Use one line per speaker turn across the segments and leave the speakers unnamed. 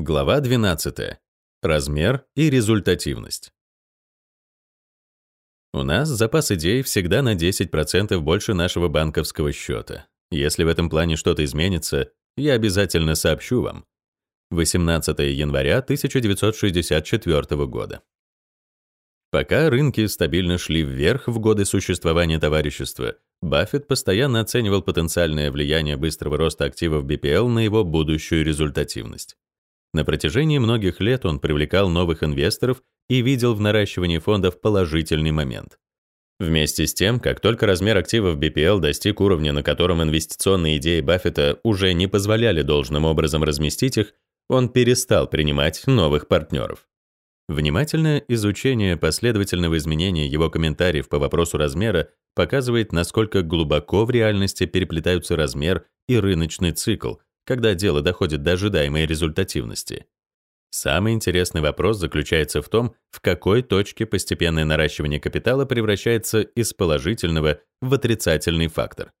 Глава 12. Размер и результативность. У нас запас идей всегда на 10% больше нашего банковского счета. Если в этом плане что-то изменится, я обязательно сообщу вам. 18 января 1964 года. Пока рынки стабильно шли вверх в годы существования товарищества, Баффет постоянно оценивал потенциальное влияние быстрого роста активов BPL на его будущую результативность. На протяжении многих лет он привлекал новых инвесторов и видел в наращивании фондов положительный момент. Вместе с тем, как только размер активов BPL достиг уровня, на котором инвестиционные идеи Баффета уже не позволяли должным образом разместить их, он перестал принимать новых партнеров. Внимательное изучение последовательного изменения его комментариев по вопросу размера показывает, насколько глубоко в реальности переплетаются размер и рыночный цикл, когда дело доходит до ожидаемой результативности. Самый интересный вопрос заключается в том, в какой точке постепенное наращивание капитала превращается из положительного в отрицательный фактор.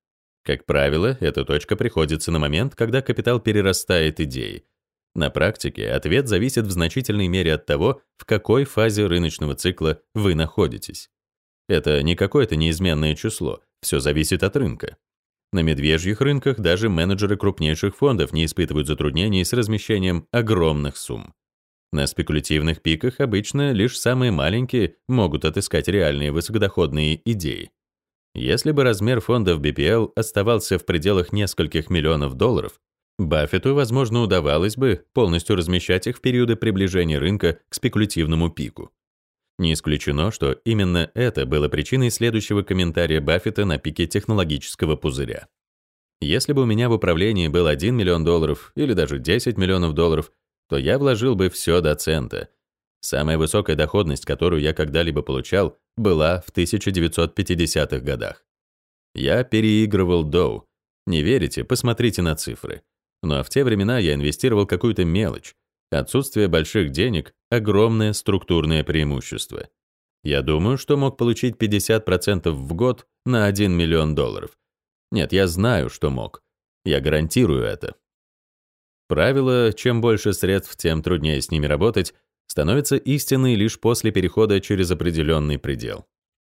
Как правило, эта точка приходится на момент, когда капитал перерастает идеи, на практике ответ зависит в значительной мере от того, в какой фазе рыночного цикла вы находитесь. Это не какое-то неизменное число, все зависит от рынка. На медвежьих рынках даже менеджеры крупнейших фондов не испытывают затруднений с размещением огромных сумм. На спекулятивных пиках обычно лишь самые маленькие могут отыскать реальные высокодоходные идеи. Если бы размер фондов BPL оставался в пределах нескольких миллионов долларов, Баффету, возможно, удавалось бы полностью размещать их в периоды приближения рынка к спекулятивному пику. Не исключено, что именно это было причиной следующего комментария Баффета на пике технологического пузыря. Если бы у меня в управлении был 1 миллион долларов или даже 10 миллионов долларов, то я вложил бы все до цента. Самая высокая доходность, которую я когда-либо получал, была в 1950-х годах. Я переигрывал Доу. Не верите? Посмотрите на цифры. Но в те времена я инвестировал какую-то мелочь. Отсутствие больших денег — огромное структурное преимущество. Я думаю, что мог получить 50% в год на 1 миллион долларов. Нет, я знаю, что мог. Я гарантирую это. Правило «чем больше средств, тем труднее с ними работать» становится истиной лишь после перехода через определенный предел.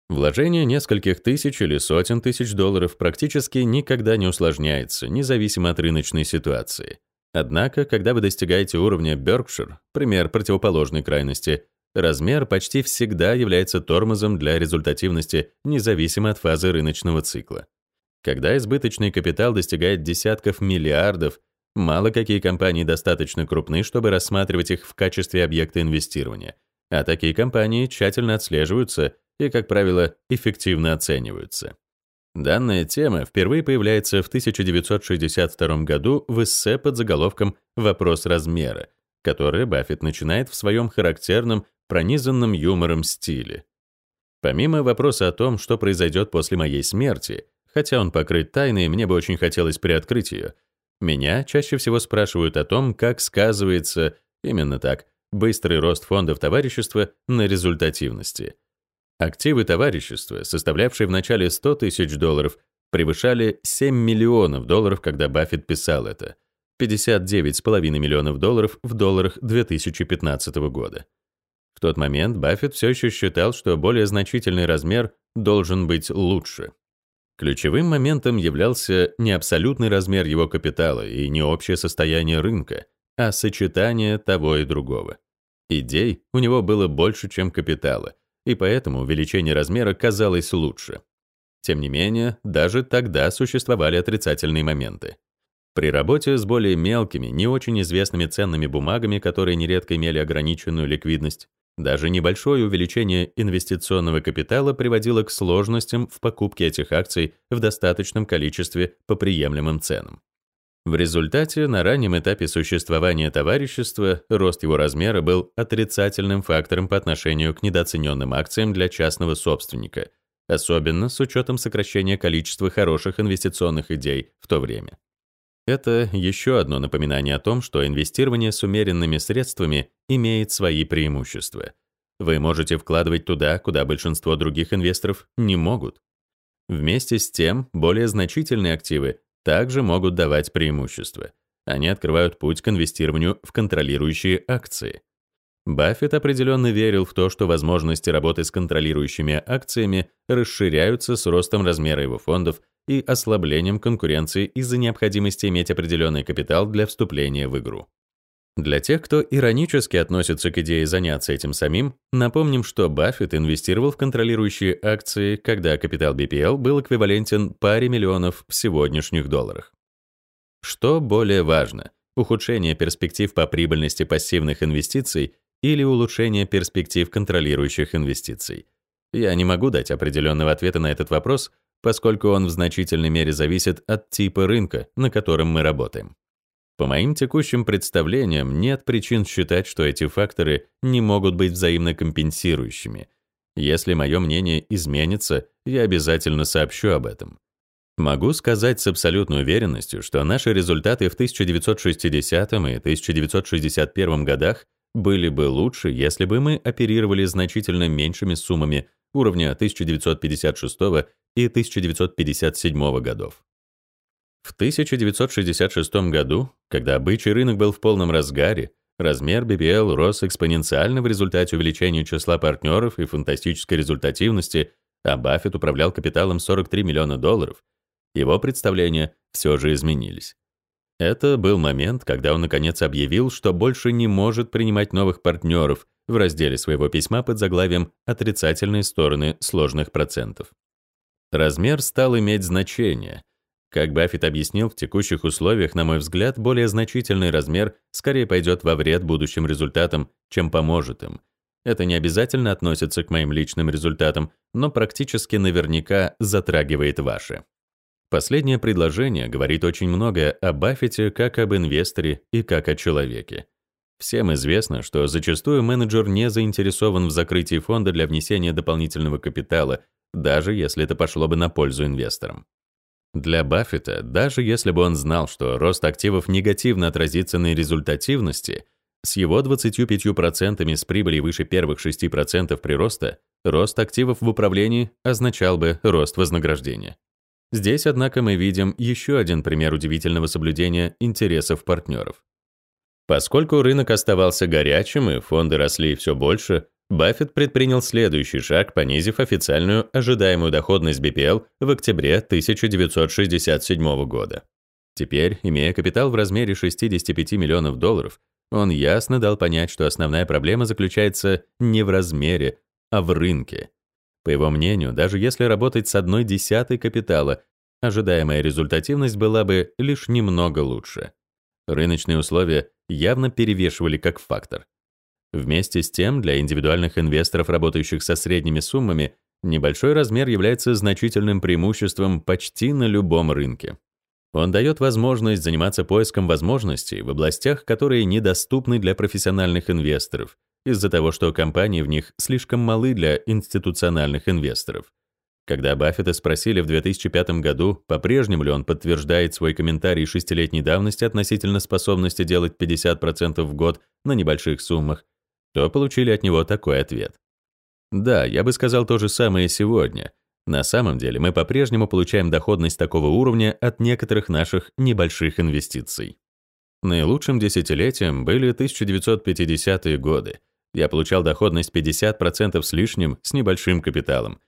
Вложение нескольких тысяч или сотен тысяч долларов практически никогда не усложняется, независимо от рыночной ситуации. Однако, когда вы достигаете уровня Berkshire, пример противоположной крайности, размер почти всегда является тормозом для результативности, независимо от фазы рыночного цикла. Когда избыточный капитал достигает десятков миллиардов, мало какие компании достаточно крупны, чтобы рассматривать их в качестве объекта инвестирования, а такие компании тщательно отслеживаются и, как правило, эффективно оцениваются. Данная тема впервые появляется в 1962 году в эссе под заголовком «Вопрос размера», которое Баффет начинает в своем характерном, пронизанном юмором стиле. Помимо вопроса о том, что произойдет после моей смерти, хотя он покрыт тайной, мне бы очень хотелось приоткрыть ее, меня чаще всего спрашивают о том, как сказывается, именно так, быстрый рост фондов товарищества на результативности. Активы товарищества, составлявшие в начале 100 тысяч долларов, превышали 7 миллионов долларов, когда Баффет писал это, 59,5 миллионов долларов в долларах 2015 года. В тот момент Баффет все еще считал, что более значительный размер должен быть лучше. Ключевым моментом являлся не абсолютный размер его капитала и не общее состояние рынка, а сочетание того и другого. Идей у него было больше, чем капитала, и поэтому увеличение размера казалось лучше. Тем не менее, даже тогда существовали отрицательные моменты. При работе с более мелкими, не очень известными ценными бумагами, которые нередко имели ограниченную ликвидность, даже небольшое увеличение инвестиционного капитала приводило к сложностям в покупке этих акций в достаточном количестве по приемлемым ценам. В результате на раннем этапе существования товарищества рост его размера был отрицательным фактором по отношению к недооцененным акциям для частного собственника, особенно с учетом сокращения количества хороших инвестиционных идей в то время. Это еще одно напоминание о том, что инвестирование с умеренными средствами имеет свои преимущества. Вы можете вкладывать туда, куда большинство других инвесторов не могут. Вместе с тем, более значительные активы также могут давать преимущества. Они открывают путь к инвестированию в контролирующие акции. Баффет определенно верил в то, что возможности работы с контролирующими акциями расширяются с ростом размера его фондов и ослаблением конкуренции из-за необходимости иметь определенный капитал для вступления в игру. Для тех, кто иронически относится к идее заняться этим самим, напомним, что Баффет инвестировал в контролирующие акции, когда капитал BPL был эквивалентен паре миллионов в сегодняшних долларах. Что более важно, ухудшение перспектив по прибыльности пассивных инвестиций или улучшение перспектив контролирующих инвестиций? Я не могу дать определенного ответа на этот вопрос, поскольку он в значительной мере зависит от типа рынка, на котором мы работаем. По моим текущим представлениям, нет причин считать, что эти факторы не могут быть взаимно компенсирующими. Если мое мнение изменится, я обязательно сообщу об этом. Могу сказать с абсолютной уверенностью, что наши результаты в 1960 и 1961 годах были бы лучше, если бы мы оперировали значительно меньшими суммами уровня 1956 и 1957 годов. В 1966 году, когда бычий рынок был в полном разгаре, размер BBL рос экспоненциально в результате увеличения числа партнеров и фантастической результативности, а Баффет управлял капиталом 43 миллиона долларов, его представления все же изменились. Это был момент, когда он наконец объявил, что больше не может принимать новых партнеров в разделе своего письма под заглавием «Отрицательные стороны сложных процентов». Размер стал иметь значение. Как Баффет объяснил, в текущих условиях, на мой взгляд, более значительный размер скорее пойдет во вред будущим результатам, чем поможет им. Это не обязательно относится к моим личным результатам, но практически наверняка затрагивает ваши. Последнее предложение говорит очень многое о Баффете как об инвесторе и как о человеке. Всем известно, что зачастую менеджер не заинтересован в закрытии фонда для внесения дополнительного капитала, даже если это пошло бы на пользу инвесторам. Для Баффета, даже если бы он знал, что рост активов негативно отразится на результативности, с его 25% с прибыли выше первых 6% прироста, рост активов в управлении означал бы рост вознаграждения. Здесь, однако, мы видим еще один пример удивительного соблюдения интересов партнеров. Поскольку рынок оставался горячим и фонды росли все больше, Баффет предпринял следующий шаг, понизив официальную ожидаемую доходность BPL в октябре 1967 года. Теперь, имея капитал в размере 65 миллионов долларов, он ясно дал понять, что основная проблема заключается не в размере, а в рынке. По его мнению, даже если работать с одной десятой капитала, ожидаемая результативность была бы лишь немного лучше. Рыночные условия явно перевешивали как фактор. Вместе с тем, для индивидуальных инвесторов, работающих со средними суммами, небольшой размер является значительным преимуществом почти на любом рынке. Он дает возможность заниматься поиском возможностей в областях, которые недоступны для профессиональных инвесторов, из-за того, что компании в них слишком малы для институциональных инвесторов. Когда Баффета спросили в 2005 году, по-прежнему ли он подтверждает свой комментарий шестилетней давности относительно способности делать 50% в год на небольших суммах, то получили от него такой ответ. Да, я бы сказал то же самое сегодня. На самом деле мы по-прежнему получаем доходность такого уровня от некоторых наших небольших инвестиций. Наилучшим десятилетием были 1950-е годы, я получал доходность 50% с лишним с небольшим капиталом.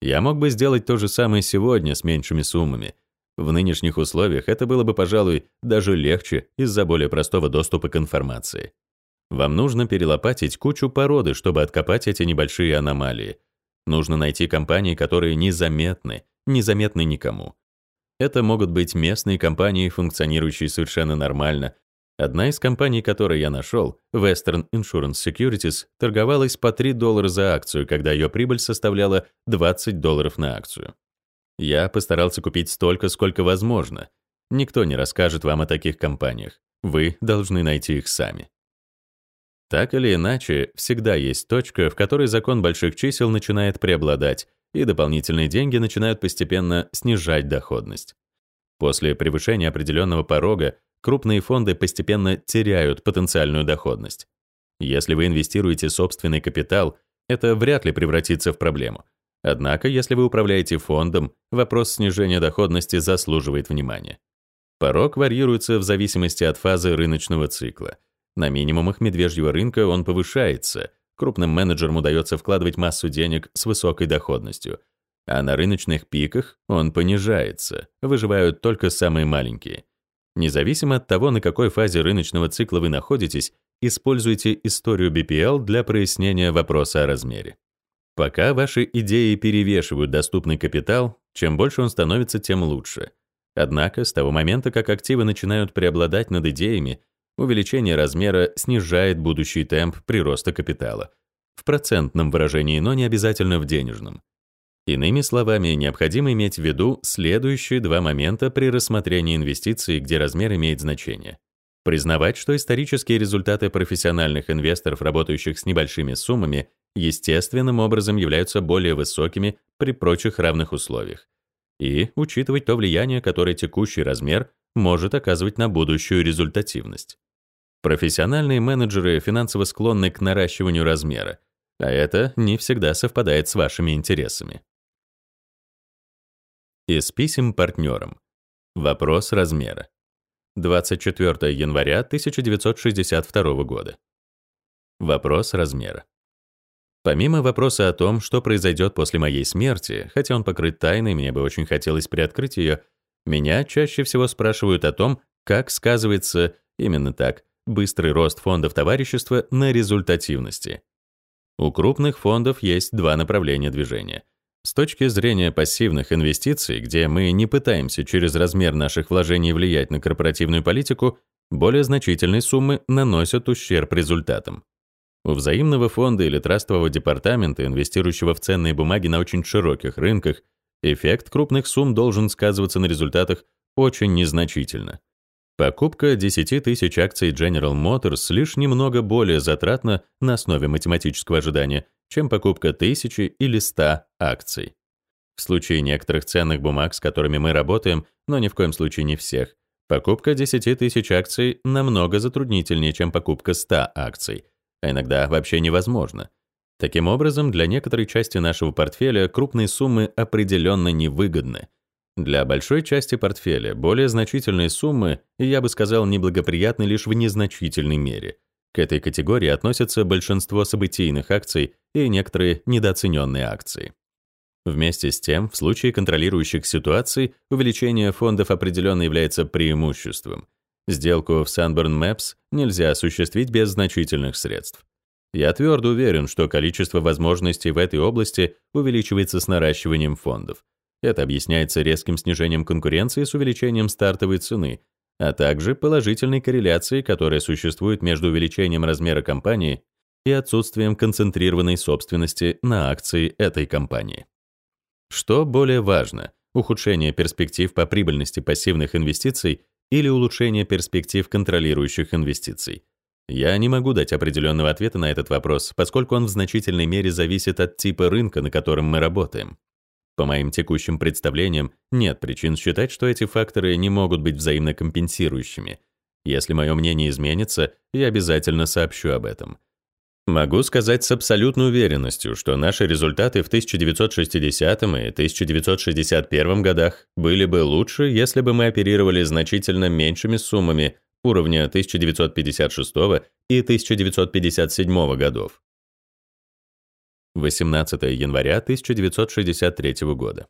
Я мог бы сделать то же самое сегодня с меньшими суммами. В нынешних условиях это было бы, пожалуй, даже легче из-за более простого доступа к информации. Вам нужно перелопатить кучу породы, чтобы откопать эти небольшие аномалии. Нужно найти компании, которые незаметны, незаметны никому. Это могут быть местные компании, функционирующие совершенно нормально, Одна из компаний, которые я нашел, Western Insurance Securities, торговалась по 3 доллара за акцию, когда ее прибыль составляла 20 долларов на акцию. Я постарался купить столько, сколько возможно. Никто не расскажет вам о таких компаниях. Вы должны найти их сами. Так или иначе, всегда есть точка, в которой закон больших чисел начинает преобладать, и дополнительные деньги начинают постепенно снижать доходность. После превышения определенного порога крупные фонды постепенно теряют потенциальную доходность. Если вы инвестируете собственный капитал, это вряд ли превратится в проблему. Однако, если вы управляете фондом, вопрос снижения доходности заслуживает внимания. Порог варьируется в зависимости от фазы рыночного цикла. На минимумах медвежьего рынка он повышается, крупным менеджерам удается вкладывать массу денег с высокой доходностью, а на рыночных пиках он понижается, выживают только самые маленькие. Независимо от того, на какой фазе рыночного цикла вы находитесь, используйте историю BPL для прояснения вопроса о размере. Пока ваши идеи перевешивают доступный капитал, чем больше он становится, тем лучше. Однако, с того момента, как активы начинают преобладать над идеями, увеличение размера снижает будущий темп прироста капитала. В процентном выражении, но не обязательно в денежном. Иными словами, необходимо иметь в виду следующие два момента при рассмотрении инвестиций, где размер имеет значение. Признавать, что исторические результаты профессиональных инвесторов, работающих с небольшими суммами, естественным образом являются более высокими при прочих равных условиях и учитывать то влияние, которое текущий размер может оказывать на будущую результативность. Профессиональные менеджеры финансово склонны к наращиванию размера, а это не всегда совпадает с вашими интересами. Из писем партнерам. Вопрос размера. 24 января 1962 года. Вопрос размера. Помимо вопроса о том, что произойдет после моей смерти, хотя он покрыт тайной, мне бы очень хотелось приоткрыть ее, меня чаще всего спрашивают о том, как сказывается, именно так, быстрый рост фондов товарищества на результативности. У крупных фондов есть два направления движения. С точки зрения пассивных инвестиций, где мы не пытаемся через размер наших вложений влиять на корпоративную политику, более значительные суммы наносят ущерб результатам. У взаимного фонда или трастового департамента, инвестирующего в ценные бумаги на очень широких рынках, эффект крупных сумм должен сказываться на результатах очень незначительно. Покупка 10 тысяч акций General Motors лишь немного более затратна на основе математического ожидания, чем покупка тысячи или 100 акций. В случае некоторых ценных бумаг, с которыми мы работаем, но ни в коем случае не всех, покупка 10 тысяч акций намного затруднительнее, чем покупка 100 акций, а иногда вообще невозможно. Таким образом, для некоторой части нашего портфеля крупные суммы определенно невыгодны. Для большой части портфеля более значительные суммы, я бы сказал, неблагоприятны лишь в незначительной мере. К этой категории относятся большинство событийных акций и некоторые недооцененные акции. Вместе с тем, в случае контролирующих ситуаций, увеличение фондов определенно является преимуществом. Сделку в Sunburn Maps нельзя осуществить без значительных средств. Я твердо уверен, что количество возможностей в этой области увеличивается с наращиванием фондов. Это объясняется резким снижением конкуренции с увеличением стартовой цены, а также положительной корреляцией, которая существует между увеличением размера компании и отсутствием концентрированной собственности на акции этой компании. Что более важно, ухудшение перспектив по прибыльности пассивных инвестиций или улучшение перспектив контролирующих инвестиций? Я не могу дать определенного ответа на этот вопрос, поскольку он в значительной мере зависит от типа рынка, на котором мы работаем. По моим текущим представлениям, нет причин считать, что эти факторы не могут быть взаимно компенсирующими. Если мое мнение изменится, я обязательно сообщу об этом. Могу сказать с абсолютной уверенностью, что наши результаты в 1960 и 1961 годах были бы лучше, если бы мы оперировали значительно меньшими суммами уровня 1956 и 1957 годов. 18 января 1963 года.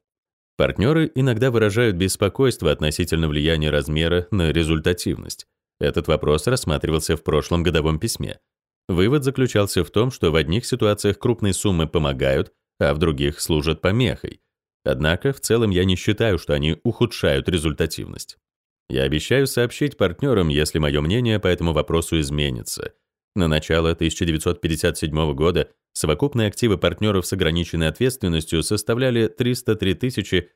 Партнеры иногда выражают беспокойство относительно влияния размера на результативность. Этот вопрос рассматривался в прошлом годовом письме. Вывод заключался в том, что в одних ситуациях крупные суммы помогают, а в других служат помехой. Однако, в целом я не считаю, что они ухудшают результативность. Я обещаю сообщить партнерам, если мое мнение по этому вопросу изменится. На начало 1957 года совокупные активы партнеров с ограниченной ответственностью составляли 303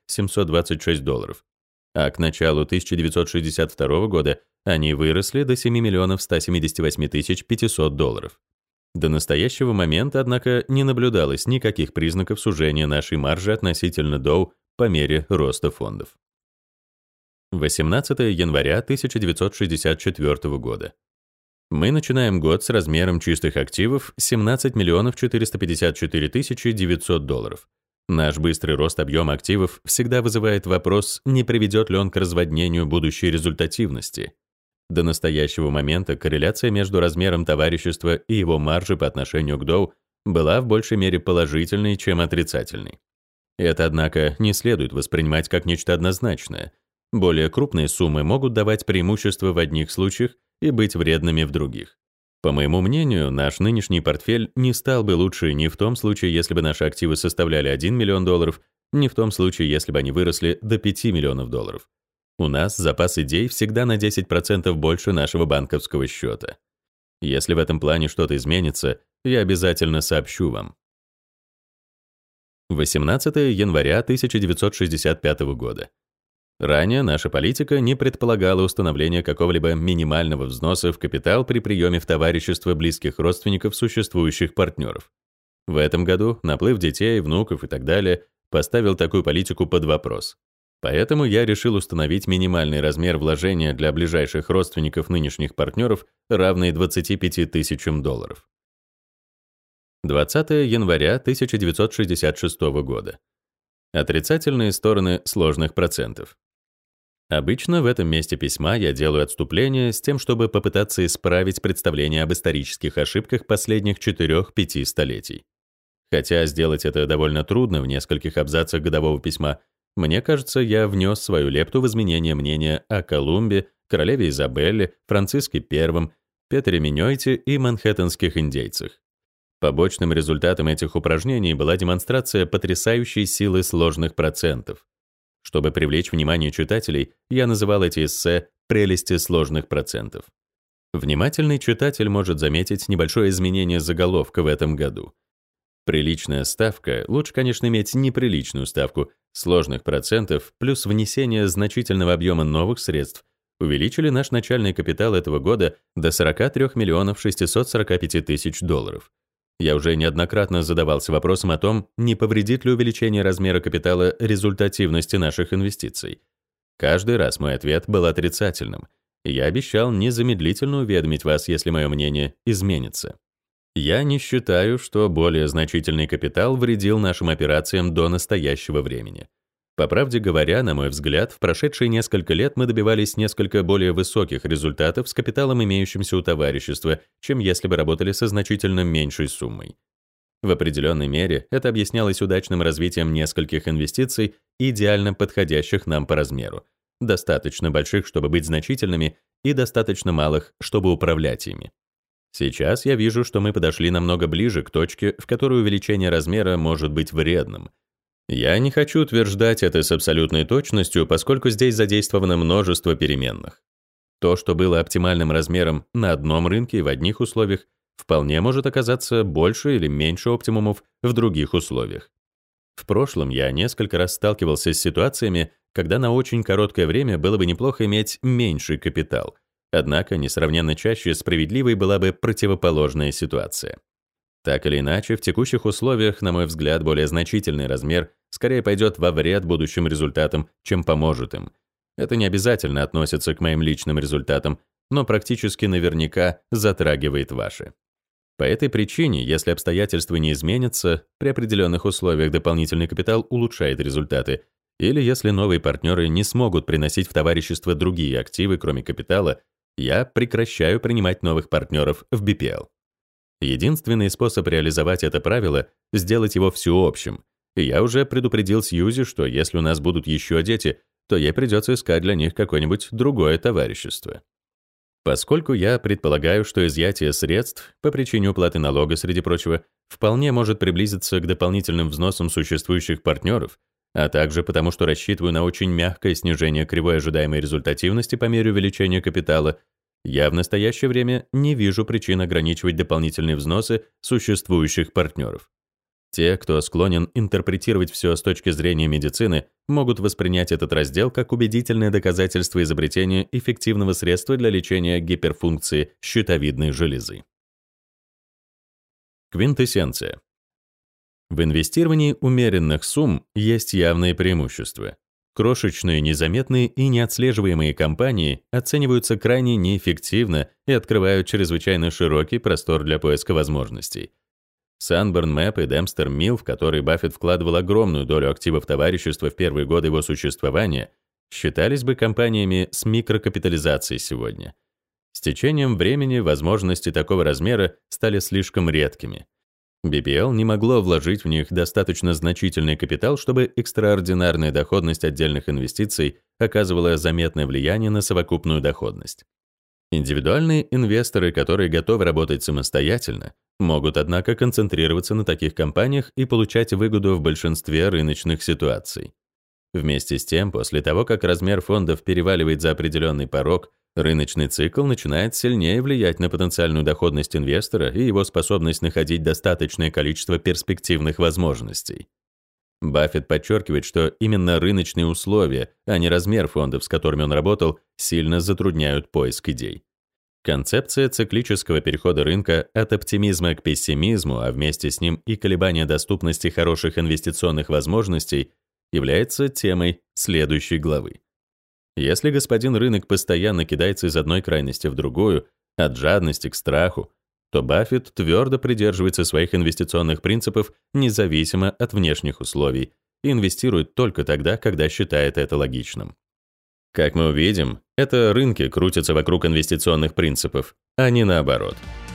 726 долларов, а к началу 1962 года они выросли до 7 миллионов 178 тысяч 500 долларов. До настоящего момента, однако, не наблюдалось никаких признаков сужения нашей маржи относительно Доу по мере роста фондов. 18 января 1964 года. Мы начинаем год с размером чистых активов 17 миллионов 454 тысячи 900 долларов. Наш быстрый рост объема активов всегда вызывает вопрос, не приведет ли он к разводнению будущей результативности. До настоящего момента корреляция между размером товарищества и его маржи по отношению к Доу была в большей мере положительной, чем отрицательной. Это, однако, не следует воспринимать как нечто однозначное. Более крупные суммы могут давать преимущество в одних случаях и быть вредными в других. По моему мнению, наш нынешний портфель не стал бы лучше ни в том случае, если бы наши активы составляли 1 миллион долларов, ни в том случае, если бы они выросли до 5 миллионов долларов. У нас запас идей всегда на 10% больше нашего банковского счета. Если в этом плане что-то изменится, я обязательно сообщу вам. 18 января 1965 года. Ранее наша политика не предполагала установления какого-либо минимального взноса в капитал при приеме в товарищество близких родственников существующих партнеров. В этом году наплыв детей, внуков и так далее поставил такую политику под вопрос. Поэтому я решил установить минимальный размер вложения для ближайших родственников нынешних партнеров, равный 25 тысячам долларов. 20 января 1966 года. Отрицательные стороны сложных процентов. Обычно в этом месте письма я делаю отступление с тем, чтобы попытаться исправить представление об исторических ошибках последних 4-5 столетий. Хотя сделать это довольно трудно в нескольких абзацах годового письма, мне кажется, я внес свою лепту в изменение мнения о Колумбе, королеве Изабелле, Франциске I, Петре Миньойте и манхэттенских индейцах. Побочным результатом этих упражнений была демонстрация потрясающей силы сложных процентов. Чтобы привлечь внимание читателей, я называл эти эссе «прелести сложных процентов». Внимательный читатель может заметить небольшое изменение заголовка в этом году. Приличная ставка, лучше, конечно, иметь неприличную ставку, сложных процентов плюс внесение значительного объема новых средств увеличили наш начальный капитал этого года до 43 миллионов 645 тысяч долларов. Я уже неоднократно задавался вопросом о том, не повредит ли увеличение размера капитала результативности наших инвестиций. Каждый раз мой ответ был отрицательным, я обещал незамедлительно уведомить вас, если мое мнение изменится. Я не считаю, что более значительный капитал вредил нашим операциям до настоящего времени. По правде говоря, на мой взгляд, в прошедшие несколько лет мы добивались несколько более высоких результатов с капиталом, имеющимся у товарищества, чем если бы работали со значительно меньшей суммой. В определенной мере это объяснялось удачным развитием нескольких инвестиций, идеально подходящих нам по размеру, достаточно больших, чтобы быть значительными, и достаточно малых, чтобы управлять ими. Сейчас я вижу, что мы подошли намного ближе к точке, в которой увеличение размера может быть вредным — я не хочу утверждать это с абсолютной точностью, поскольку здесь задействовано множество переменных. То, что было оптимальным размером на одном рынке и в одних условиях, вполне может оказаться больше или меньше оптимумов в других условиях. В прошлом я несколько раз сталкивался с ситуациями, когда на очень короткое время было бы неплохо иметь меньший капитал, однако несравненно чаще справедливой была бы противоположная ситуация. Так или иначе, в текущих условиях, на мой взгляд, более значительный размер скорее пойдет во вред будущим результатам, чем поможет им. Это не обязательно относится к моим личным результатам, но практически наверняка затрагивает ваши. По этой причине, если обстоятельства не изменятся, при определенных условиях дополнительный капитал улучшает результаты, или если новые партнеры не смогут приносить в товарищество другие активы, кроме капитала, я прекращаю принимать новых партнеров в BPL. Единственный способ реализовать это правило — сделать его всеобщим. Я уже предупредил Сьюзи, что если у нас будут еще дети, то ей придется искать для них какое-нибудь другое товарищество. Поскольку я предполагаю, что изъятие средств по причине уплаты налога, среди прочего, вполне может приблизиться к дополнительным взносам существующих партнеров, а также потому, что рассчитываю на очень мягкое снижение кривой ожидаемой результативности по мере увеличения капитала, я в настоящее время не вижу причин ограничивать дополнительные взносы существующих партнеров. Те, кто склонен интерпретировать все с точки зрения медицины, могут воспринять этот раздел как убедительное доказательство изобретения эффективного средства для лечения гиперфункции щитовидной железы. Квинтэссенция. В инвестировании умеренных сумм есть явные преимущества. Крошечные, незаметные и неотслеживаемые компании оцениваются крайне неэффективно и открывают чрезвычайно широкий простор для поиска возможностей. Sunburn Map и Dempster Mill, в которые Баффет вкладывал огромную долю активов товарищества в первые годы его существования, считались бы компаниями с микрокапитализацией сегодня. С течением времени возможности такого размера стали слишком редкими. BPL не могло вложить в них достаточно значительный капитал, чтобы экстраординарная доходность отдельных инвестиций оказывала заметное влияние на совокупную доходность. Индивидуальные инвесторы, которые готовы работать самостоятельно, могут, однако, концентрироваться на таких компаниях и получать выгоду в большинстве рыночных ситуаций. Вместе с тем, после того, как размер фондов переваливает за определенный порог, рыночный цикл начинает сильнее влиять на потенциальную доходность инвестора и его способность находить достаточное количество перспективных возможностей. Баффет подчеркивает, что именно рыночные условия, а не размер фондов, с которыми он работал, сильно затрудняют поиск идей. Концепция циклического перехода рынка от оптимизма к пессимизму, а вместе с ним и колебания доступности хороших инвестиционных возможностей, является темой следующей главы. Если господин рынок постоянно кидается из одной крайности в другую, от жадности к страху, то Баффет твердо придерживается своих инвестиционных принципов независимо от внешних условий и инвестирует только тогда, когда считает это логичным. Как мы увидим, это рынки крутятся вокруг инвестиционных принципов, а не наоборот –